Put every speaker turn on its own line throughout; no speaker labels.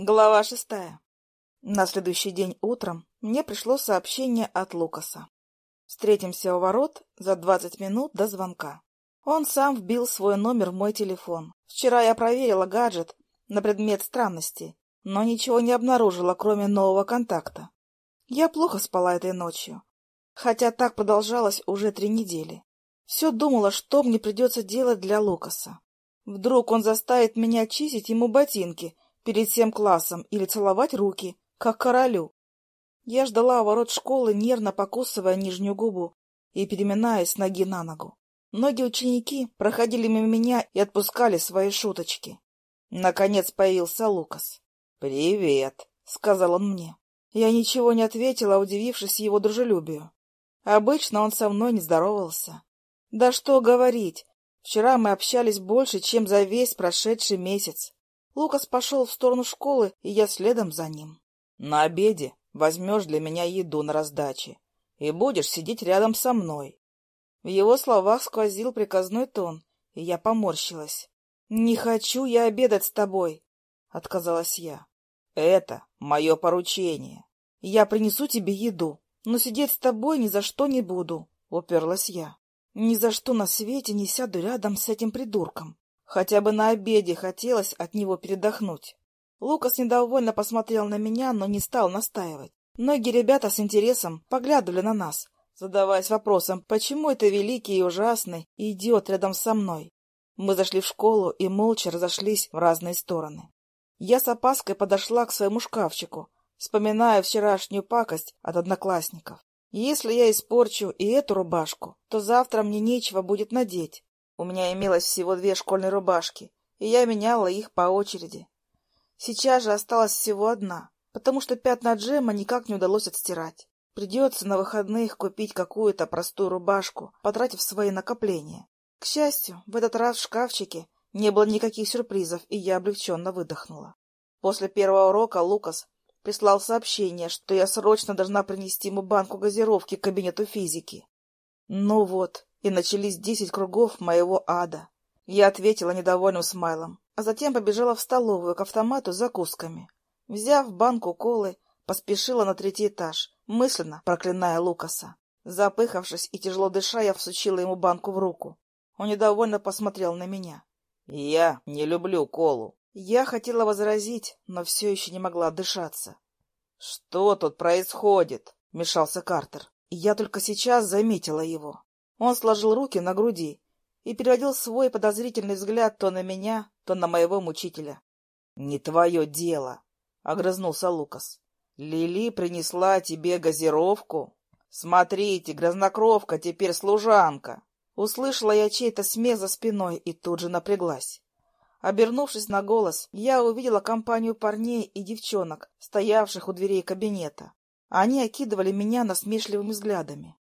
Глава шестая. На следующий день утром мне пришло сообщение от Лукаса. Встретимся у ворот за двадцать минут до звонка. Он сам вбил свой номер в мой телефон. Вчера я проверила гаджет на предмет странностей, но ничего не обнаружила, кроме нового контакта. Я плохо спала этой ночью, хотя так продолжалось уже три недели. Все думала, что мне придется делать для Лукаса. Вдруг он заставит меня чистить ему ботинки — перед всем классом или целовать руки, как королю. Я ждала ворот школы, нервно покусывая нижнюю губу и переминаясь с ноги на ногу. Многие ученики проходили мимо меня и отпускали свои шуточки. Наконец появился Лукас. «Привет», — сказал он мне. Я ничего не ответила, удивившись его дружелюбию. Обычно он со мной не здоровался. Да что говорить, вчера мы общались больше, чем за весь прошедший месяц. Лукас пошел в сторону школы, и я следом за ним. — На обеде возьмешь для меня еду на раздаче и будешь сидеть рядом со мной. В его словах сквозил приказной тон, и я поморщилась. — Не хочу я обедать с тобой, — отказалась я. — Это мое поручение. Я принесу тебе еду, но сидеть с тобой ни за что не буду, — уперлась я. Ни за что на свете не сяду рядом с этим придурком. Хотя бы на обеде хотелось от него передохнуть. Лукас недовольно посмотрел на меня, но не стал настаивать. Многие ребята с интересом поглядывали на нас, задаваясь вопросом, почему это великий и ужасный идет рядом со мной. Мы зашли в школу и молча разошлись в разные стороны. Я с опаской подошла к своему шкафчику, вспоминая вчерашнюю пакость от одноклассников. Если я испорчу и эту рубашку, то завтра мне нечего будет надеть, у меня имелось всего две школьные рубашки, и я меняла их по очереди. Сейчас же осталась всего одна, потому что пятна джема никак не удалось отстирать. Придется на выходных купить какую-то простую рубашку, потратив свои накопления. К счастью, в этот раз в шкафчике не было никаких сюрпризов, и я облегченно выдохнула. После первого урока Лукас прислал сообщение, что я срочно должна принести ему банку газировки к кабинету физики. Ну вот, и начались десять кругов моего ада. Я ответила недовольным смайлом, а затем побежала в столовую к автомату с закусками. Взяв банку колы, поспешила на третий этаж, мысленно проклиная Лукаса. Запыхавшись и тяжело дыша, я всучила ему банку в руку. Он недовольно посмотрел на меня. — Я не люблю колу. Я хотела возразить, но все еще не могла дышаться. — Что тут происходит? — мешался Картер. Я только сейчас заметила его. Он сложил руки на груди и переводил свой подозрительный взгляд то на меня, то на моего мучителя. — Не твое дело, — огрызнулся Лукас. — Лили принесла тебе газировку? Смотрите, грязнокровка теперь служанка. Услышала я чей-то смех за спиной и тут же напряглась. Обернувшись на голос, я увидела компанию парней и девчонок, стоявших у дверей кабинета. Они окидывали меня насмешливыми взглядами.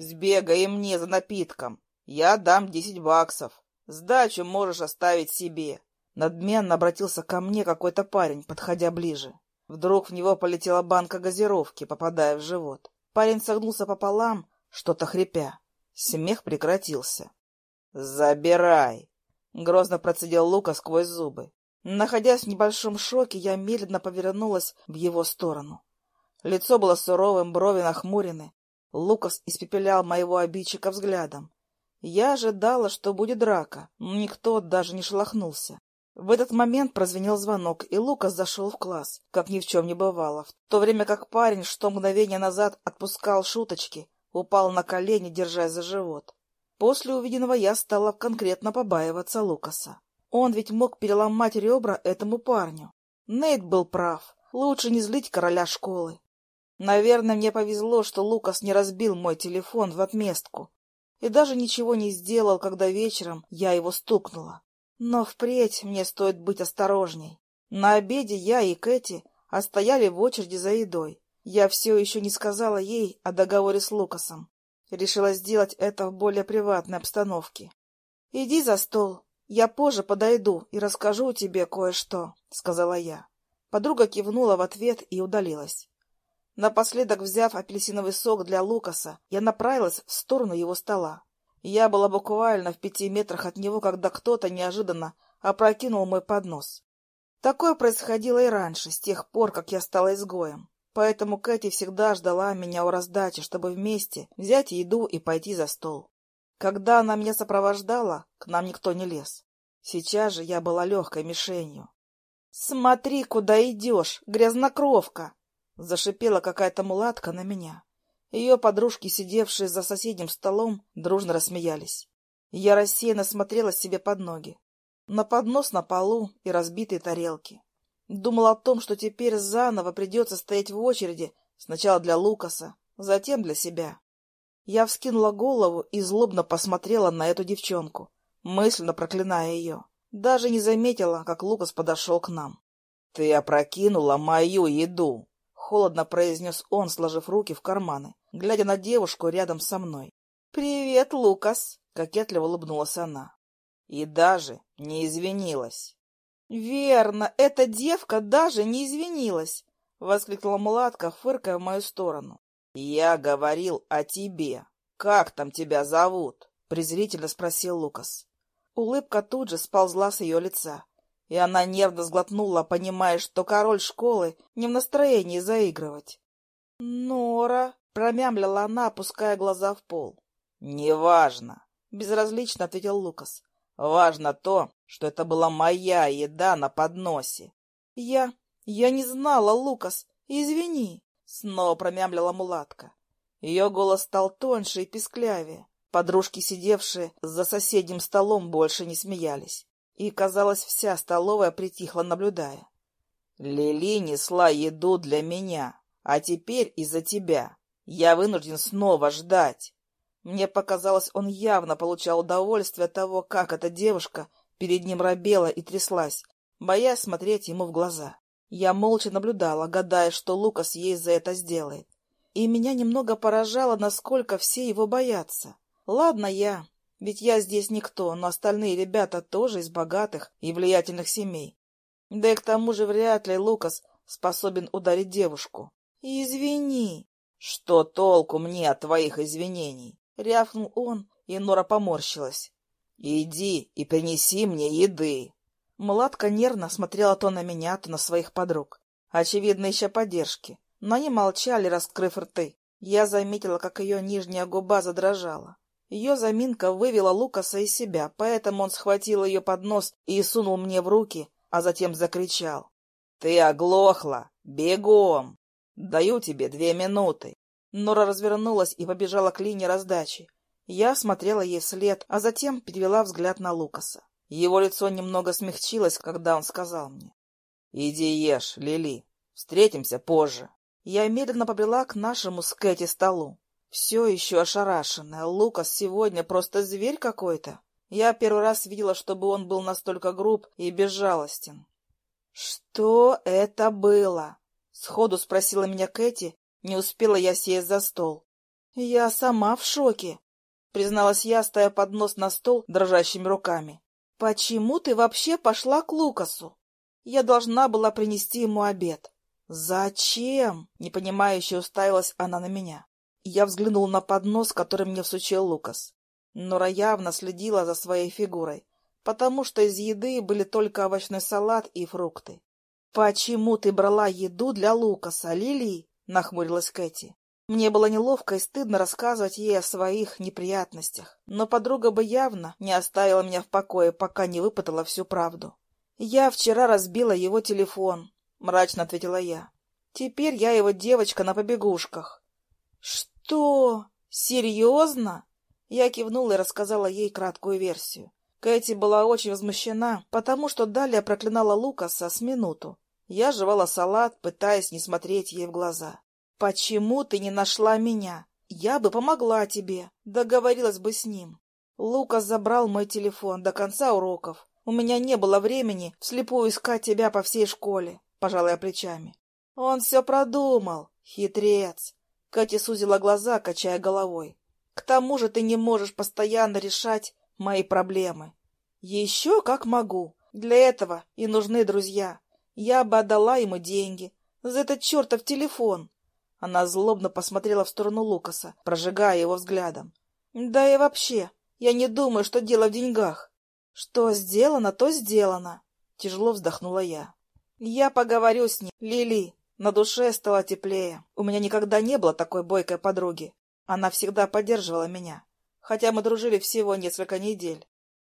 Сбегай мне за напитком. Я дам десять баксов. Сдачу можешь оставить себе. Надменно обратился ко мне какой-то парень, подходя ближе. Вдруг в него полетела банка газировки, попадая в живот. Парень согнулся пополам, что-то хрипя. Смех прекратился. «Забирай!» — грозно процедил Лука сквозь зубы. Находясь в небольшом шоке, я медленно повернулась в его сторону. Лицо было суровым, брови нахмурены, Лукас испепелял моего обидчика взглядом. Я ожидала, что будет драка, но никто даже не шелохнулся. В этот момент прозвенел звонок, и Лукас зашел в класс, как ни в чем не бывало, в то время как парень, что мгновение назад отпускал шуточки, упал на колени, держась за живот. После увиденного я стала конкретно побаиваться Лукаса. Он ведь мог переломать ребра этому парню. Нейт был прав. Лучше не злить короля школы. Наверное, мне повезло, что Лукас не разбил мой телефон в отместку и даже ничего не сделал, когда вечером я его стукнула. Но впредь мне стоит быть осторожней. На обеде я и Кэти остояли в очереди за едой. Я все еще не сказала ей о договоре с Лукасом. Решила сделать это в более приватной обстановке. — Иди за стол. Я позже подойду и расскажу тебе кое-что, — сказала я. Подруга кивнула в ответ и удалилась. Напоследок, взяв апельсиновый сок для Лукаса, я направилась в сторону его стола. Я была буквально в пяти метрах от него, когда кто-то неожиданно опрокинул мой поднос. Такое происходило и раньше, с тех пор, как я стала изгоем. Поэтому Кэти всегда ждала меня у раздачи, чтобы вместе взять еду и пойти за стол. Когда она меня сопровождала, к нам никто не лез. Сейчас же я была легкой мишенью. — Смотри, куда идешь, грязнокровка! — зашипела какая-то мулатка на меня. Ее подружки, сидевшие за соседним столом, дружно рассмеялись. Я рассеянно смотрела себе под ноги. На поднос на полу и разбитые тарелки. Думал о том, что теперь заново придется стоять в очереди, сначала для Лукаса, затем для себя. Я вскинула голову и злобно посмотрела на эту девчонку, мысленно проклиная ее. Даже не заметила, как Лукас подошел к нам. — Ты опрокинула мою еду! — холодно произнес он, сложив руки в карманы, глядя на девушку рядом со мной. — Привет, Лукас! — кокетливо улыбнулась она. И даже не извинилась. «Верно, эта девка даже не извинилась!» — воскликнула мулатка, фыркая в мою сторону. «Я говорил о тебе. Как там тебя зовут?» — презрительно спросил Лукас. Улыбка тут же сползла с ее лица, и она нервно сглотнула, понимая, что король школы не в настроении заигрывать. «Нора!» — промямлила она, опуская глаза в пол. «Неважно!» — безразлично ответил Лукас. Важно то, что это была моя еда на подносе. — Я... я не знала, Лукас. Извини, — снова промямлила мулатка. Ее голос стал тоньше и писклявее. Подружки, сидевшие за соседним столом, больше не смеялись. И, казалось, вся столовая притихла, наблюдая. Лили несла еду для меня, а теперь из-за тебя. Я вынужден снова ждать. Мне показалось, он явно получал удовольствие от того, как эта девушка перед ним робела и тряслась, боясь смотреть ему в глаза. Я молча наблюдала, гадая, что Лукас ей за это сделает. И меня немного поражало, насколько все его боятся. Ладно я, ведь я здесь никто, но остальные ребята тоже из богатых и влиятельных семей. Да и к тому же вряд ли Лукас способен ударить девушку. Извини. Что толку мне от твоих извинений? Рявкнул он, и Нора поморщилась. «Иди и принеси мне еды!» Младка нервно смотрела то на меня, то на своих подруг. Очевидно, ища поддержки. Но они молчали, раскрыв рты. Я заметила, как ее нижняя губа задрожала. Ее заминка вывела Лукаса из себя, поэтому он схватил ее под нос и сунул мне в руки, а затем закричал. — Ты оглохла! Бегом! Даю тебе две минуты. Нора развернулась и побежала к линии раздачи. Я смотрела ей вслед, а затем перевела взгляд на Лукаса. Его лицо немного смягчилось, когда он сказал мне. — Иди ешь, Лили. Встретимся позже. Я медленно побрела к нашему с Кэти столу. Все еще ошарашенная. Лукас сегодня просто зверь какой-то. Я первый раз видела, чтобы он был настолько груб и безжалостен. — Что это было? — сходу спросила меня Кэти, не успела я сесть за стол. — Я сама в шоке, — призналась я, ставя поднос на стол дрожащими руками. — Почему ты вообще пошла к Лукасу? Я должна была принести ему обед. — Зачем? — непонимающе уставилась она на меня. Я взглянула на поднос, который мне всучил Лукас. Нора явно следила за своей фигурой, потому что из еды были только овощной салат и фрукты. — Почему ты брала еду для Лукаса, Лили? нахмурилась Кэти. Мне было неловко и стыдно рассказывать ей о своих неприятностях, но подруга бы явно не оставила меня в покое, пока не выпытала всю правду. «Я вчера разбила его телефон», — мрачно ответила я. «Теперь я его девочка на побегушках». «Что? Серьезно?» Я кивнула и рассказала ей краткую версию. Кэти была очень возмущена, потому что далее проклинала Лукаса с минуту, я жевала салат, пытаясь не смотреть ей в глаза. «Почему ты не нашла меня? Я бы помогла тебе, договорилась бы с ним». Лукас забрал мой телефон до конца уроков. У меня не было времени вслепую искать тебя по всей школе, пожалуй, плечами. Он все продумал, хитрец. Катя сузила глаза, качая головой. К тому же ты не можешь постоянно решать мои проблемы. Еще как могу. Для этого и нужны друзья. Я бы отдала ему деньги за этот чертов телефон. Она злобно посмотрела в сторону Лукаса, прожигая его взглядом. Да и вообще, я не думаю, что дело в деньгах. Что сделано, то сделано. Тяжело вздохнула я. Я поговорю с ним, Лили. На душе стало теплее. У меня никогда не было такой бойкой подруги. Она всегда поддерживала меня. Хотя мы дружили всего несколько недель.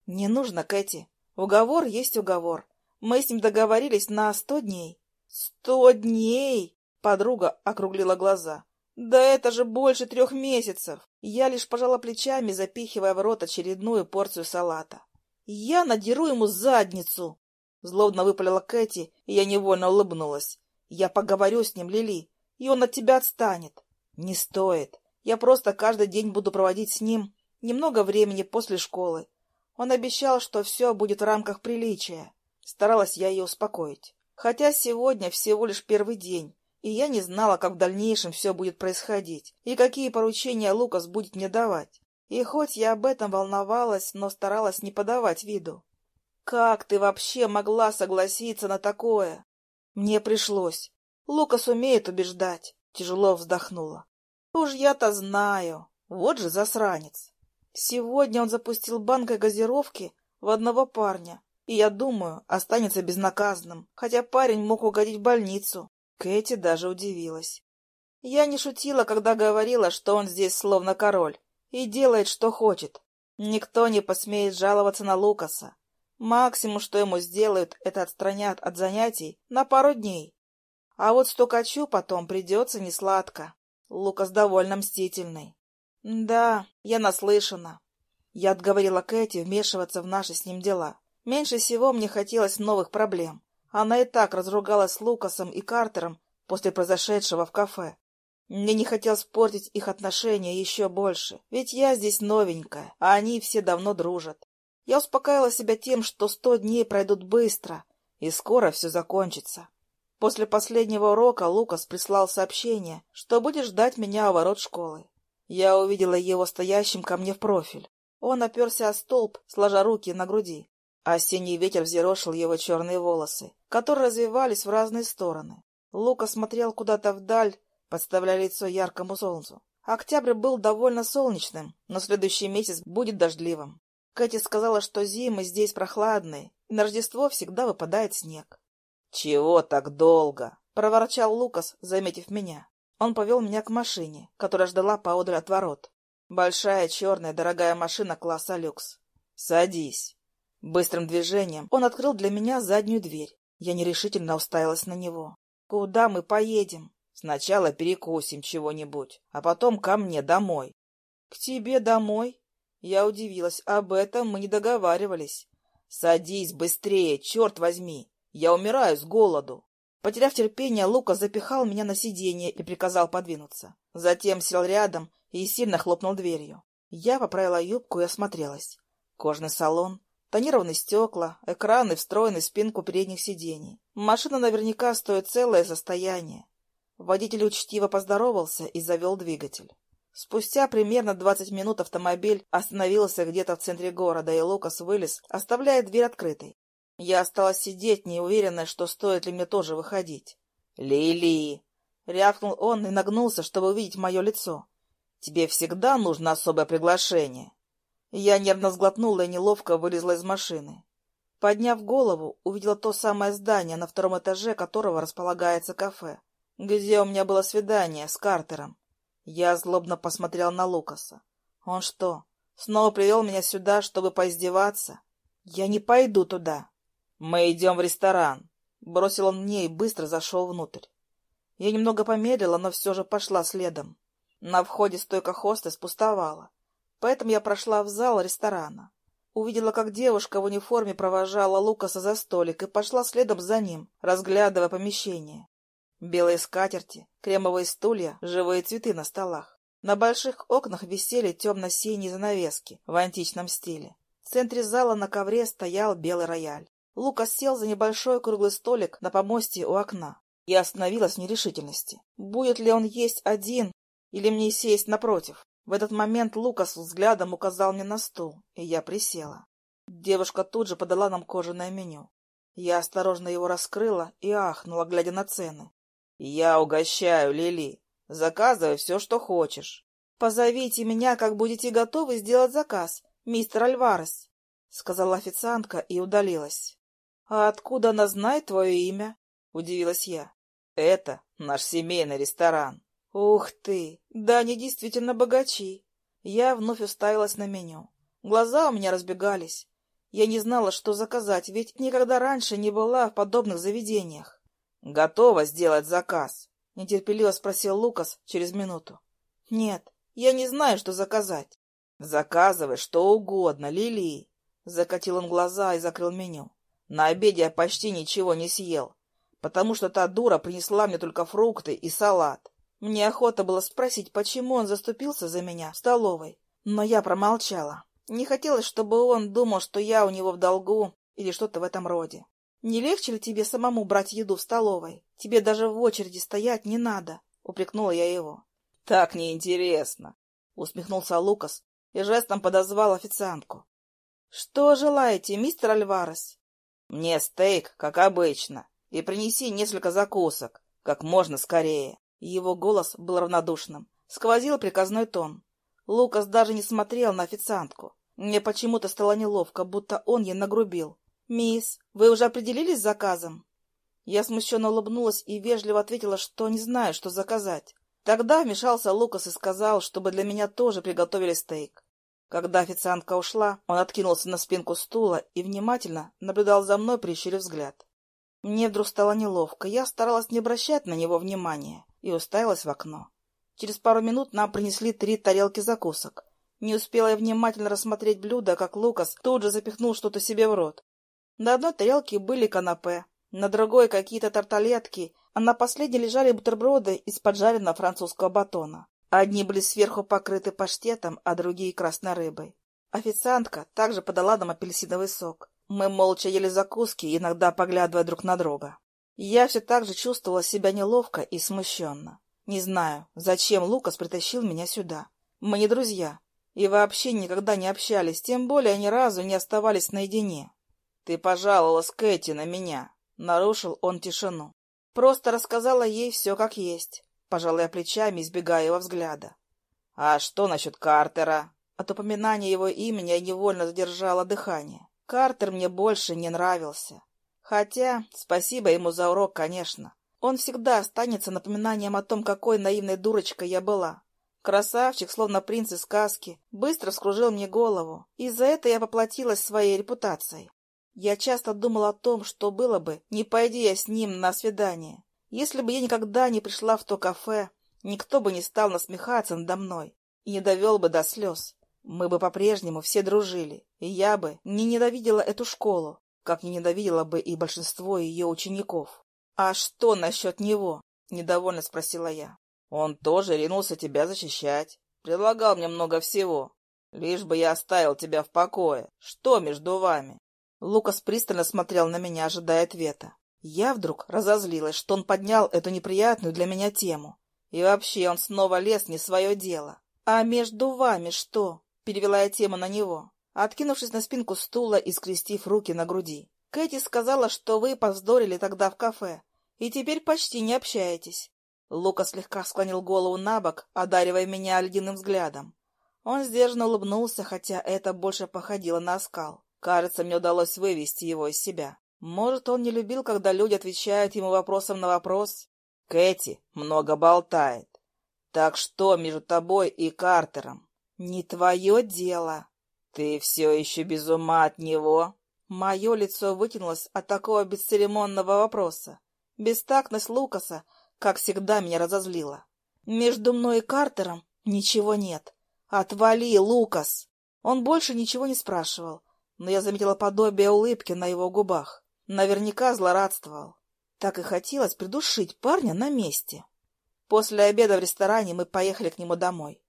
Не нужно, Кэти. Уговор есть уговор. Мы с ним договорились на сто дней. Сто дней! Подруга округлила глаза. Да это же больше трех месяцев. Я лишь пожала плечами, запихивая в рот очередную порцию салата. Я надеру ему задницу! Злобно выпалила Кэти, и я невольно улыбнулась. Я поговорю с ним, Лили, и он от тебя отстанет. Не стоит. Я просто каждый день буду проводить с ним немного времени после школы. Он обещал, что все будет в рамках приличия. Старалась я ее успокоить. Хотя сегодня всего лишь первый день, и я не знала, как в дальнейшем все будет происходить, и какие поручения Лукас будет мне давать. И хоть я об этом волновалась, но старалась не подавать виду. «Как ты вообще могла согласиться на такое?» «Мне пришлось. Лукас умеет убеждать», — тяжело вздохнула. «Уж я-то знаю. Вот же засранец. Сегодня он запустил банкой газировки в одного парня, и, я думаю, останется безнаказанным, хотя парень мог угодить в больницу. Кэти даже удивилась. Я не шутила, когда говорила, что он здесь словно король и делает, что хочет. Никто не посмеет жаловаться на Лукаса. Максимум, что ему сделают, это отстранят от занятий на пару дней. А вот стукачу потом придется несладко. Лукас довольно мстительный. Да, я наслышана. Я отговорила Кэти вмешиваться в наши с ним дела. Меньше всего мне хотелось новых проблем. Она и так разругалась с Лукасом и Картером после произошедшего в кафе. Мне не хотелось портить их отношения еще больше, ведь я здесь новенькая, а они все давно дружат. Я успокаивала себя тем, что сто дней пройдут быстро, и скоро все закончится. После последнего урока Лукас прислал сообщение, что будет ждать меня у ворот школы. Я увидела его стоящим ко мне в профиль. Он оперся о столб, сложа руки на груди. Осенний ветер взъерошил его черные волосы, которые развивались в разные стороны. Лука смотрел куда-то вдаль, подставляя лицо яркому солнцу. Октябрь был довольно солнечным, но следующий месяц будет дождливым. Кэти сказала, что зимы здесь прохладные, и на Рождество всегда выпадает снег. — Чего так долго? — проворчал Лукас, заметив меня. Он повел меня к машине, которая ждала поодаль от ворот. Большая черная дорогая машина класса люкс. — Садись. Быстрым движением он открыл для меня заднюю дверь. Я нерешительно уставилась на него. «Куда мы поедем?» «Сначала перекусим чего-нибудь, а потом ко мне домой». «К тебе домой?» Я удивилась. Об этом мы не договаривались. «Садись быстрее, черт возьми! Я умираю с голоду!» Потеряв терпение, Лука запихал меня на сиденье и приказал подвинуться. Затем сел рядом и сильно хлопнул дверью. Я поправила юбку и осмотрелась. Кожный салон, Тонированные стекла, экраны, встроены в спинку передних сидений. Машина наверняка стоит целое состояние. Водитель учтиво поздоровался и завел двигатель. Спустя примерно двадцать минут автомобиль остановился где-то в центре города, и Лукас вылез, оставляя дверь открытой. Я осталась сидеть, неуверенная, что стоит ли мне тоже выходить. «Лили!» — рявкнул он и нагнулся, чтобы увидеть мое лицо. «Тебе всегда нужно особое приглашение?» Я нервно сглотнула и неловко вылезла из машины. Подняв голову, увидела то самое здание, на втором этаже которого располагается кафе, где у меня было свидание с Картером. Я злобно посмотрел на Лукаса. Он что, снова привел меня сюда, чтобы поиздеваться? Я не пойду туда. Мы идем в ресторан. Бросил он мне и быстро зашел внутрь. Я немного помедлила, но все же пошла следом. На входе стойка хостес пустовала. Поэтому я прошла в зал ресторана. Увидела, как девушка в униформе провожала Лукаса за столик и пошла следом за ним, разглядывая помещение. Белые скатерти, кремовые стулья, живые цветы на столах. На больших окнах висели темно-синие занавески в античном стиле. В центре зала на ковре стоял белый рояль. Лукас сел за небольшой круглый столик на помосте у окна. Я остановилась в нерешительности. Будет ли он есть один или мне сесть напротив? В этот момент Лукас взглядом указал мне на стул, и я присела. Девушка тут же подала нам кожаное меню. Я осторожно его раскрыла и ахнула, глядя на цены. — Я угощаю, Лили. Заказывай все, что хочешь. — Позовите меня, как будете готовы сделать заказ, мистер Альварес, — сказала официантка и удалилась. — А откуда она знает твое имя? — удивилась я. «Это наш семейный ресторан». «Ух ты! Да они действительно богачи!» Я вновь уставилась на меню. Глаза у меня разбегались. Я не знала, что заказать, ведь никогда раньше не была в подобных заведениях. «Готова сделать заказ?» — нетерпеливо спросил Лукас через минуту. «Нет, я не знаю, что заказать». «Заказывай что угодно, Лили!» Закатил он глаза и закрыл меню. «На обеде я почти ничего не съел, потому что та дура принесла мне только фрукты и салат. Мне охота было спросить, почему он заступился за меня в столовой, но я промолчала. Не хотелось, чтобы он думал, что я у него в долгу или что-то в этом роде. «Не легче ли тебе самому брать еду в столовой? Тебе даже в очереди стоять не надо», — упрекнула я его. «Так неинтересно», — усмехнулся Лукас и жестом подозвал официантку. «Что желаете, мистер Альварес?» «Мне стейк, как обычно, и принеси несколько закусок, как можно скорее». Его голос был равнодушным, сквозил приказной тон. Лукас даже не смотрел на официантку. Мне почему-то стало неловко, будто он ей нагрубил. «Мисс, вы уже определились с заказом?» Я смущенно улыбнулась и вежливо ответила, что не знаю, что заказать. Тогда вмешался Лукас и сказал, чтобы для меня тоже приготовили стейк. Когда официантка ушла, он откинулся на спинку стула и внимательно наблюдал за мной, прищурив взгляд. Мне вдруг стало неловко, я старалась не обращать на него внимания и уставилась в окно. Через пару минут нам принесли три тарелки закусок. Не успела я внимательно рассмотреть блюдо, как Лукас тут же запихнул что-то себе в рот. На одной тарелке были канапе, на другой какие-то тарталетки, а на последней лежали бутерброды из поджаренного французского батона. Одни были сверху покрыты паштетом, а другие — красной рыбой. Официантка также подала нам апельсиновый сок. Мы молча ели закуски, иногда поглядывая друг на друга. Я все так же чувствовала себя неловко и смущенно. Не знаю, зачем Лукас притащил меня сюда. Мы не друзья и вообще никогда не общались, тем более ни разу не оставались наедине. — Ты пожаловалась Кэти на меня, — нарушил он тишину. Просто рассказала ей все как есть, пожалуй, плечами, избегая его взгляда. — А что насчет Картера? От упоминания его имени я невольно задержала дыхание. Картер мне больше не нравился. Хотя, спасибо ему за урок, конечно. Он всегда останется напоминанием о том, какой наивной дурочкой я была. Красавчик, словно принц из сказки, быстро вскружил мне голову, и за это я поплатилась своей репутацией. Я часто думал о том, что было бы, не пойди я с ним на свидание. Если бы я никогда не пришла в то кафе, никто бы не стал насмехаться надо мной и не довел бы до слез. Мы бы по-прежнему все дружили, и я бы не ненавидела эту школу, как не ненавидела бы и большинство ее учеников. — А что насчет него? — недовольно спросила я. — Он тоже ринулся тебя защищать. Предлагал мне много всего. Лишь бы я оставил тебя в покое. Что между вами? Лукас пристально смотрел на меня, ожидая ответа. Я вдруг разозлилась, что он поднял эту неприятную для меня тему. И вообще он снова лез не свое дело. «А между вами что?» — перевела я тему на него, откинувшись на спинку стула и скрестив руки на груди. «Кэти сказала, что вы повздорили тогда в кафе, и теперь почти не общаетесь». Лука слегка склонил голову на бок, одаривая меня ледяным взглядом. Он сдержанно улыбнулся, хотя это больше походило на оскал. Кажется, мне удалось вывести его из себя. Может, он не любил, когда люди отвечают ему вопросом на вопрос? Кэти много болтает. Так что между тобой и Картером? Не твое дело. Ты все еще без ума от него? Мое лицо вытянулось от такого бесцеремонного вопроса. Бестактность Лукаса, как всегда, меня разозлила. Между мной и Картером ничего нет. Отвали, Лукас! Он больше ничего не спрашивал но я заметила подобие улыбки на его губах. Наверняка злорадствовал. Так и хотелось придушить парня на месте. После обеда в ресторане мы поехали к нему домой.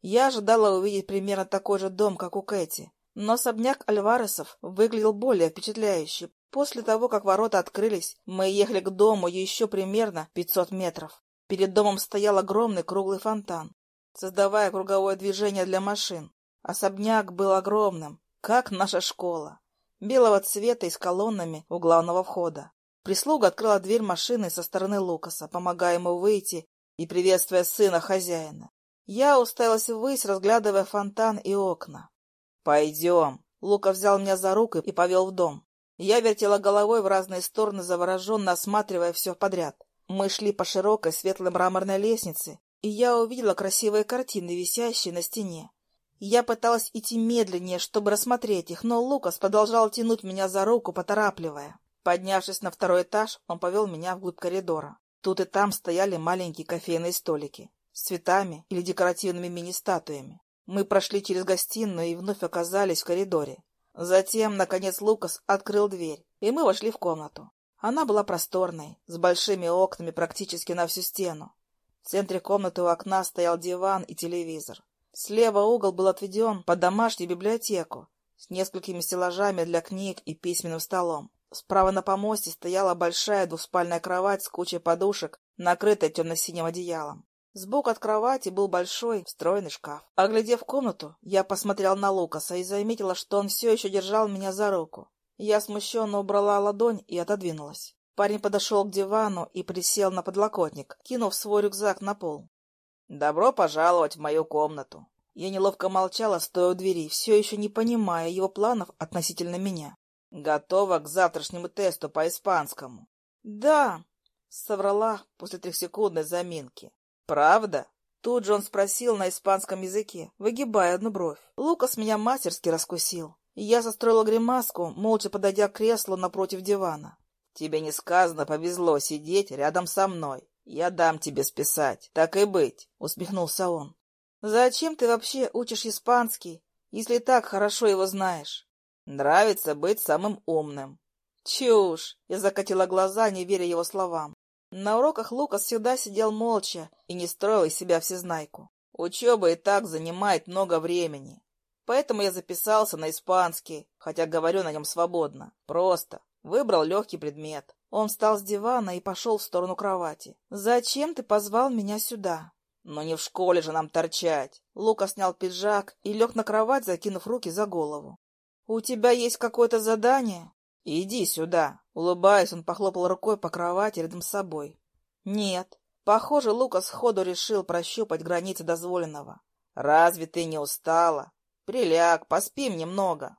Я ожидала увидеть примерно такой же дом, как у Кэти, но особняк Альваресов выглядел более впечатляюще. После того, как ворота открылись, мы ехали к дому еще примерно 500 метров. Перед домом стоял огромный круглый фонтан, создавая круговое движение для машин. Особняк был огромным, как наша школа. Белого цвета и с колоннами у главного входа. Прислуга открыла дверь машины со стороны Лукаса, помогая ему выйти и приветствуя сына хозяина. Я уставилась ввысь, разглядывая фонтан и окна. «Пойдем». Лука взял меня за руку и повел в дом. Я вертела головой в разные стороны, завороженно осматривая все подряд. Мы шли по широкой светлой мраморной лестнице, и я увидела красивые картины, висящие на стене. Я пыталась идти медленнее, чтобы рассмотреть их, но Лукас продолжал тянуть меня за руку, поторапливая. Поднявшись на второй этаж, он повел меня вглубь коридора. Тут и там стояли маленькие кофейные столики с цветами или декоративными мини-статуями. Мы прошли через гостиную и вновь оказались в коридоре. Затем, наконец, Лукас открыл дверь, и мы вошли в комнату. Она была просторной, с большими окнами практически на всю стену. В центре комнаты у окна стоял диван и телевизор. Слева угол был отведен под домашнюю библиотеку с несколькими стеллажами для книг и письменным столом. Справа на помосте стояла большая двуспальная кровать с кучей подушек, накрытая темно-синим одеялом. Сбоку от кровати был большой встроенный шкаф. Оглядев комнату, я посмотрел на Лукаса и заметила, что он все еще держал меня за руку. Я смущенно убрала ладонь и отодвинулась. Парень подошел к дивану и присел на подлокотник, кинув свой рюкзак на пол. «Добро пожаловать в мою комнату!» Я неловко молчала, стоя у двери, все еще не понимая его планов относительно меня. Готова к завтрашнему тесту по испанскому? Да, соврала после трехсекундной заминки. Правда? Тут же он спросил на испанском языке, выгибая одну бровь. Лукас меня мастерски раскусил. Я состроила гримаску, молча подойдя к креслу напротив дивана. Тебе не сказано повезло сидеть рядом со мной. Я дам тебе списать, так и быть, усмехнулся он. Зачем ты вообще учишь испанский, если так хорошо его знаешь? Нравится быть самым умным. Чушь! Я закатила глаза, не веря его словам. На уроках Лукас всегда сидел молча и не строил из себя всезнайку. Учеба и так занимает много времени. Поэтому я записался на испанский, хотя говорю на нем свободно. Просто. Выбрал легкий предмет. Он встал с дивана и пошел в сторону кровати. «Зачем ты позвал меня сюда?» «Но не в школе же нам торчать!» Лука снял пиджак и лег на кровать, закинув руки за голову. «У тебя есть какое-то задание?» «Иди сюда!» Улыбаясь, он похлопал рукой по кровати рядом с собой. «Нет. Похоже, Лука сходу решил прощупать границы дозволенного. Разве ты не устала? Приляг, поспим немного!»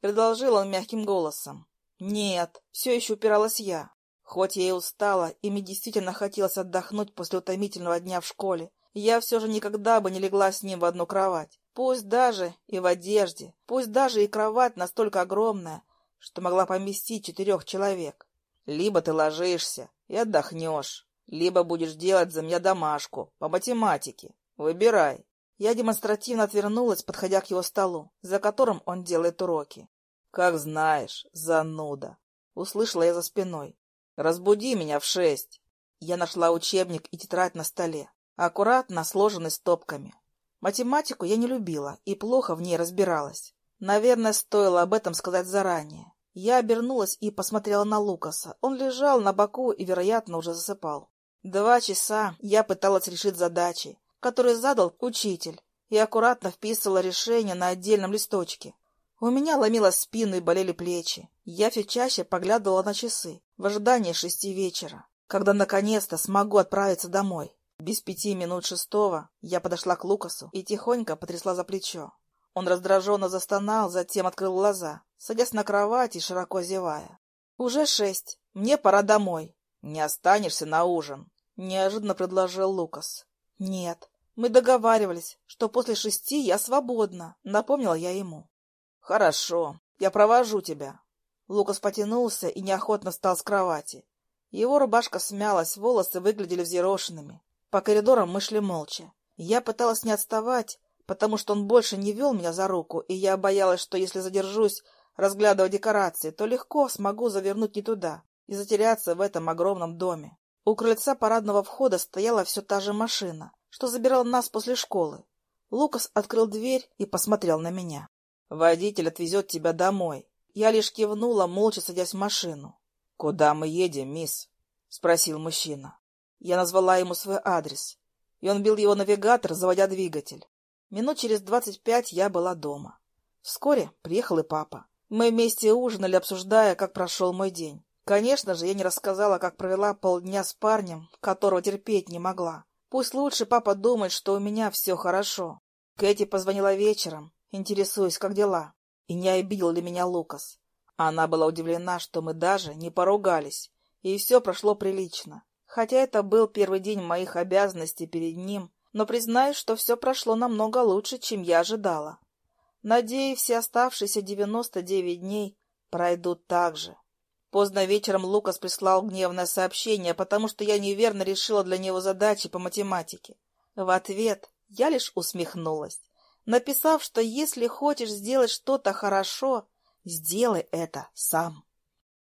Предложил он мягким голосом. «Нет, все еще упиралась я. Хоть я и устала, и мне действительно хотелось отдохнуть после утомительного дня в школе, я все же никогда бы не легла с ним в одну кровать. Пусть даже и в одежде, пусть даже и кровать настолько огромная, что могла поместить четырех человек. Либо ты ложишься и отдохнешь, либо будешь делать за меня домашку по математике. Выбирай. Я демонстративно отвернулась, подходя к его столу, за которым он делает уроки. «Как знаешь, зануда!» — услышала я за спиной. «Разбуди меня в шесть!» Я нашла учебник и тетрадь на столе, аккуратно сложенный стопками. Математику я не любила и плохо в ней разбиралась. Наверное, стоило об этом сказать заранее. Я обернулась и посмотрела на Лукаса. Он лежал на боку и, вероятно, уже засыпал. Два часа я пыталась решить задачи, которые задал учитель, и аккуратно вписывала решение на отдельном листочке. У меня ломило спину и болели плечи. Я все чаще поглядывала на часы в ожидании шести вечера, когда наконец-то смогу отправиться домой. Без пяти минут шестого я подошла к Лукасу и тихонько потрясла за плечо. Он раздраженно застонал, затем открыл глаза, садясь на кровать и широко зевая. «Уже шесть. Мне пора домой. Не останешься на ужин?» — неожиданно предложил Лукас. «Нет. Мы договаривались, что после шести я свободна», — напомнила я ему. «Хорошо. Я провожу тебя». Лукас потянулся и неохотно встал с кровати. Его рубашка смялась, волосы выглядели взъерошенными. По коридорам мы шли молча. Я пыталась не отставать, потому что он больше не вел меня за руку, и я боялась, что если задержусь, разглядывая декорации, то легко смогу завернуть не туда и затеряться в этом огромном доме. У крыльца парадного входа стояла все та же машина, что забирала нас после школы. Лукас открыл дверь и посмотрел на меня. «Водитель отвезет тебя домой». Я лишь кивнула, молча садясь в машину. «Куда мы едем, мисс?» — спросил мужчина. Я назвала ему свой адрес, и он бил его навигатор, заводя двигатель. Минут через двадцать пять я была дома. Вскоре приехал и папа. Мы вместе ужинали, обсуждая, как прошел мой день. Конечно же, я не рассказала, как провела полдня с парнем, которого терпеть не могла. Пусть лучше папа думает, что у меня все хорошо. Кэти позвонила вечером, интересуясь, как дела. И не обидел ли меня Лукас. Она была удивлена, что мы даже не поругались, и все прошло прилично. Хотя это был первый день моих обязанностей перед ним, но признаюсь, что все прошло намного лучше, чем я ожидала. Надеюсь, все оставшиеся девяносто девять дней пройдут так же. Поздно вечером Лукас прислал гневное сообщение, потому что я неверно решила для него задачи по математике. В ответ я лишь усмехнулась, написав, что если хочешь сделать что-то хорошо, сделай это сам.